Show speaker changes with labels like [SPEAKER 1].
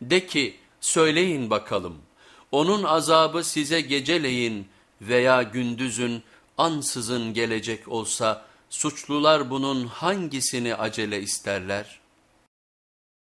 [SPEAKER 1] De ki söyleyin bakalım onun azabı size geceleyin veya gündüzün ansızın gelecek olsa suçlular bunun hangisini acele isterler?